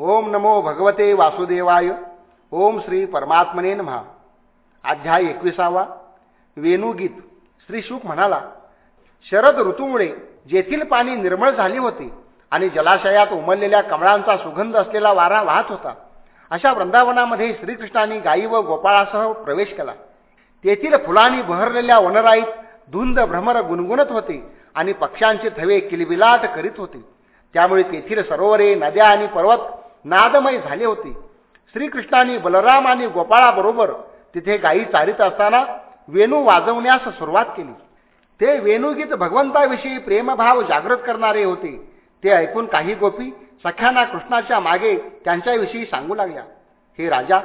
ओम नमो भगवते वासुदेवाय. ओम श्री परमात्मने महा अध्याय एकविसावा. वेणुगीत. श्री शुक म्हणाला शरद ऋतूमुळे जेथील पाणी निर्मळ झाले होते आणि जलाशयात उमललेल्या कमळांचा सुगंध असलेला वारा वाहत होता अशा वृंदावनामध्ये श्रीकृष्णाने गायी व गोपाळासह प्रवेश केला. तेथील फुलांनी बहरलेल्या वनराईत धुंद भ्रमर गुणगुणत होते आणि पक्ष्यांचे थवे किलबिलाट करीत होते. त्यामुळे तेथील सरोवरे नद्या आणि पर्वत नादमय झाले होते. श्रीकृष्णाने बलराम आणि गोपाळाबरोबर तिथे गायी चारित असताना वेणू वाजवण्यास सुरुवात केली. ते वेणूगीत भगवंताविषयी प्रेमभाव जागृत करणारे होते. ते ऐकून काही गोपी सख्यांना कृष्णाच्या मागे त्यांच्याविषयी सांगू लागल्या. हे राजा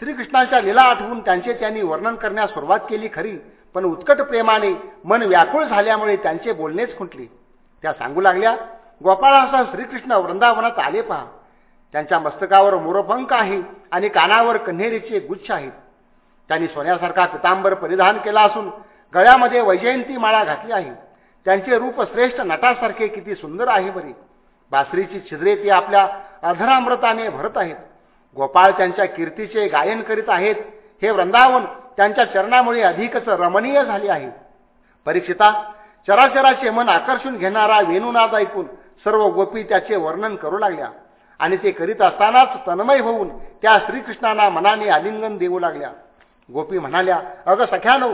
श्रीकृष्णाच्या लीला आठवून त्यांचे त्यांनी वर्णन करण्यास सुरुवात केली खरी पण उत्कट प्रेमाने मन व्याकुळ झाल्यामुळे त्यांचे बोलणेच खुंटले. त्या सांगू लागल्या गोपाळासह श्रीकृष्ण वृंदावनात आले पहा. त्यांच्या मस्तकावर मोरपंख आहे आणि कानावर कन्हेरीचे गुच्छ आहेत. त्यांनी सोन्यासारखा पितांबर परिधान केला असून गळ्यामध्ये वैजयंती माळा घातली आहे. त्यांचे रूप श्रेष्ठ नटासारखे किती सुंदर आहे बरे. बासरीची छिद्रे ती आपल्या अधरामृताने भरत आहेत. गोपाळ त्यांच्या कीर्तीचे गायन करीत आहेत. हे वृंदावन त्यांच्या चरणामुळे अधिकच रमणीय झाले आहे. परीक्षिता चराचराचे मन आकर्षून घेणारा वेणुनाद ऐकून सर्व गोपी त्याचे वर्णन करू लागल्या. आणि ते करीत असतानाच तन्मय होऊन त्या श्रीकृष्णांना मनाने आलिंगन देऊ लागल्या. गोपी म्हणाल्या अगं सख्यानो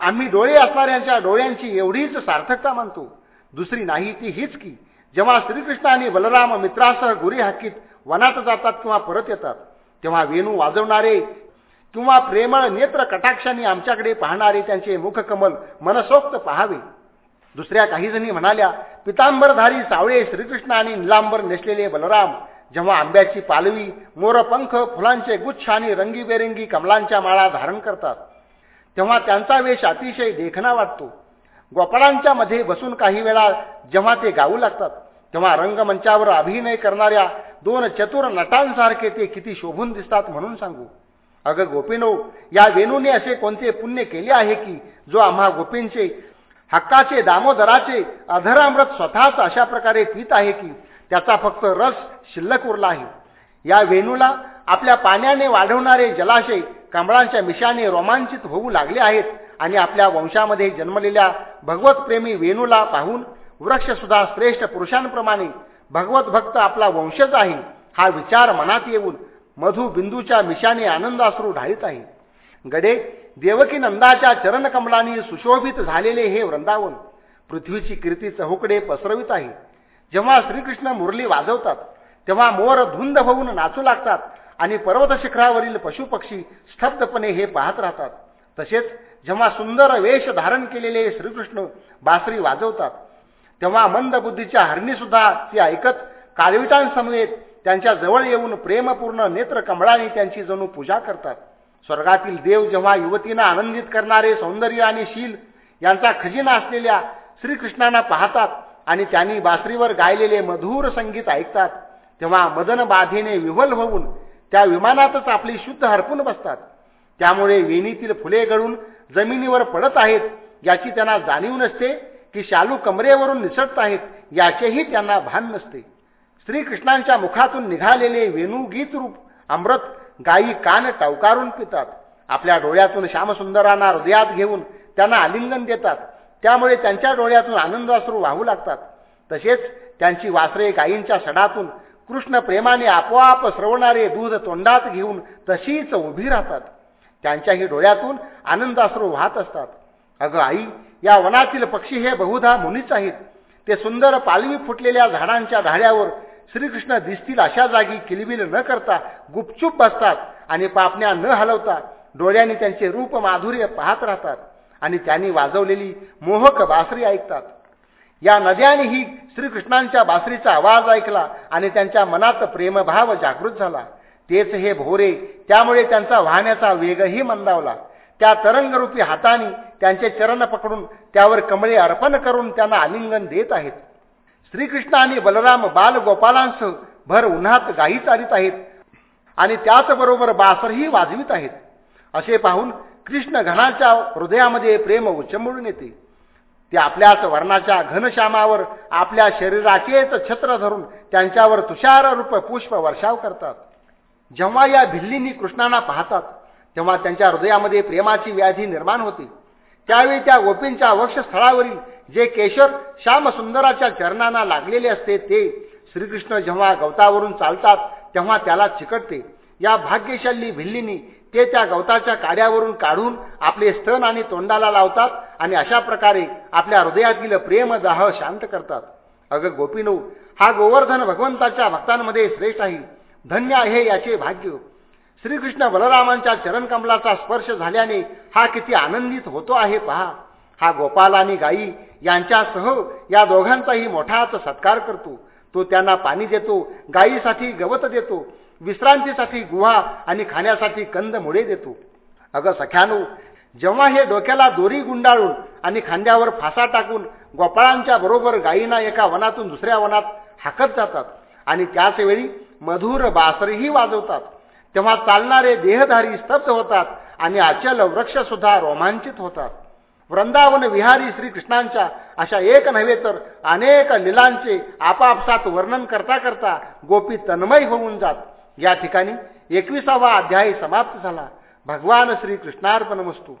आम्ही डोळे असणाऱ्यांच्या डोळ्यांची एवढीच सार्थकता मानतो. दुसरी नाही ती हीच की जेव्हा श्रीकृष्ण आणि बलराम मित्रासह गुरी हाकीत वनात जातात किंवा परत येतात तेव्हा वेणू वाजवणारे किंवा प्रेमळ नेत्र कटाक्षाने आमच्याकडे पाहणारे त्यांचे मुखकमल मनसोक्त पहावे. दुसऱ्या काही जणी म्हणाल्या पितांबरधारी सावळे श्रीकृष्ण आणि निलांबर नेसलेले बलराम जेव्हा आंब्याची पालवी मोरपंख फुलांचे गुच्छ आणि रंगीबेरंगी कमलांच्या माळा धारण करतात तेव्हा त्यांचा वेश अतिशय देखणा वाटतो. गोपाळांच्या मध्ये बसून काही वेळा जेव्हा ते गाऊ लागतात तेव्हा रंगमंचावर अभिनय करणाऱ्या दोन चतुर नटांसारखे ते किती शोभून दिसतात म्हणून सांगू. अगं गोपीनो या वेणूने असे कोणते पुण्य केले आहे की जो आम्हा गोपींचे हक्काचे दामोदराचे अधरामृत स्वतःच अशा प्रकारे पित आहे की त्याचा फक्त रस शिल्लक उरला आहे या वेणूला आपल्या पाण्याने वाढवणारे जलाशय कमळांच्या मिशाने रोमांचित होऊ लागले आहेत आणि आपल्या वंशामध्ये जन्मलेल्या भगवतप्रेमी वेणूला पाहून वृक्षसुद्धा श्रेष्ठ पुरुषांप्रमाणे भगवत भक्त आपला वंशच आहे हा विचार मनात येऊन मधु बिंदूच्या मिशाने आनंदाश्रू ढाळीत आहे. गडे देवकी नंदाच्या चरणकमलांनी सुशोभित झालेले हे वृंदावन पृथ्वीची कीर्ती चहुकडे पसरवित आहे. जेव्हा श्रीकृष्ण मुरली वाजवतात तेव्हा मोर धुंद होऊन नाचू लागतात आणि पर्वत शिखरावरील पशुपक्षी स्तब्धपणे हे पाहत राहतात. तसेच जेव्हा सुंदर वेश धारण केलेले श्रीकृष्ण बासरी वाजवतात तेव्हा मंद बुद्धीच्या हरणी सुद्धा ती ऐकत काळविटांसमवेत त्यांच्या जवळ येऊन प्रेमपूर्ण नेत्र कमळाने त्यांची जणू पूजा करतात. स्वर्गातील देव जेव्हा युवतींना आनंदित करणारे सौंदर्य आणि शील यांचा खजिना असलेल्या श्रीकृष्णांना पाहतात आणि त्यांनी बासरीवर गायलेले मधुर संगीत ऐकतात तेव्हा मदन बाधेने विवल होऊन त्या विमानातच आपली शुद्ध हरपून बसतात. त्यामुळे वेणीतील फुले गळून जमिनीवर पडत आहेत याची त्यांना जाणीव नसते की शालू कमरेवरून निसटत आहेत याचेही त्यांना भान नसते. श्रीकृष्णांच्या मुखातून निघालेले वेणुगीत रूप अमृत गायी कान टवकारून पितात. आपल्या डोळ्यातून श्यामसुंदरांना हृदयात घेऊन त्यांना आलिंगन देतात. त्यामुळे त्यांच्या डोळ्यातून आनंदाश्रू वाहू लागतात. तसेच त्यांची वासरे गायींच्या सडातून कृष्ण प्रेमाने आपोआप स्रवणारे दूध तोंडात घेऊन तशीच उभी राहतात. त्यांच्याही डोळ्यातून आनंदाश्रू वाहत असतात. अगं आई या वनातील पक्षी हे बहुधा मुनीच आहेत. ते सुंदर पालवी फुटलेल्या झाडांच्या धाड्यावर श्रीकृष्ण दिसतील अशा जागी किलबिल न करता गुपचूप बसतात आणि पापण्या न हलवता डोळ्यांनी त्यांचे रूप माधुर्य पाहत राहतात. आणि त्यांनी वाजवलेली मोहक बासरी ऐकतात. या नद्यानेही श्रीकृष्णांच्या बासरीचा आवाज ऐकला आणि त्यांच्या मनात प्रेमभाव जागृत झाला. तेच हे भोरे त्यामुळे त्यांचा वाहण्याचा वेगही मंदावला. त्या तरंगरूपी हाताने त्यांचे चरण पकडून त्यावर कमळे अर्पण करून त्यांना आलिंगन देत आहेत. श्रीकृष्ण आणि बलराम बालगोपालांसह भर उन्हात गाई चालित आहेत आणि त्याचबरोबर बासरही वाजवित आहेत. असे पाहून कृष्ण घनाच्या हृदयामध्ये प्रेम उचंबळून येते. ते आपल्याच वर्णाच्या घनश्यामावर आपल्या शरीराचेच छत्र धरून त्यांच्यावर तुषार रूप पुष्प वर्षाव करतात. जेव्हा या भिल्लींनी कृष्णांना पाहतात तेव्हा त्यांच्या हृदयामध्ये प्रेमाची व्याधी निर्माण होते. त्यावेळी त्या गोपींच्या वक्षस्थळावरील जे केशर श्यामसुंदराच्या चरणांना लागलेले असते ते श्रीकृष्ण जेव्हा गवतावरून चालतात तेव्हा त्याला चिकटते. या भाग्यशाली भिल्लींनी ते त्या गवताच्या काड्यावरून काढून आपले स्तन आणि तोंडाला लावतात आणि अशा प्रकारे आपल्या हृदयातील प्रेमदाह शांत करतात. अगं गोपीनो हा गोवर्धन भगवंताच्या भक्तांमध्ये श्रेष्ठ आहे. धन्य आहे याचे भाग्य. श्रीकृष्ण बलरामांच्या चरणकमलाचा स्पर्श झाल्याने हा किती आनंदित होतो आहे पहा. हा गोपाल आणि गायी यांच्यासह या दोघांचाही मोठाच सत्कार करतो. तो त्यांना पाणी देतो गायीसाठी गवत देतो विश्रांतीसाठी गुहा आणि खाण्यासाठी कंदमुळे देतो. अगं सख्यानो जेव्हा हे डोक्याला दोरी गुंडाळून आणि खांद्यावर फासा टाकून गोपाळांच्या बरोबर गायींना एका वनातून दुसऱ्या वनात हाकत जातात आणि त्याच वेळी मधुर बासरीही वाजवतात तेव्हा चालणारे देहधारी स्तब्ध होतात आणि अचल वृक्ष सुद्धा रोमांचित होतात. वृंदावन विहारी श्रीकृष्णांच्या अशा एक नव्हे तर अनेक लिलांचे आपापसात वर्णन करता करता गोपी तन्मय होऊन जात. या ठिकाणी एकविसावा अध्याय समाप्त झाला. भगवान श्रीकृष्णार्पण वस्तू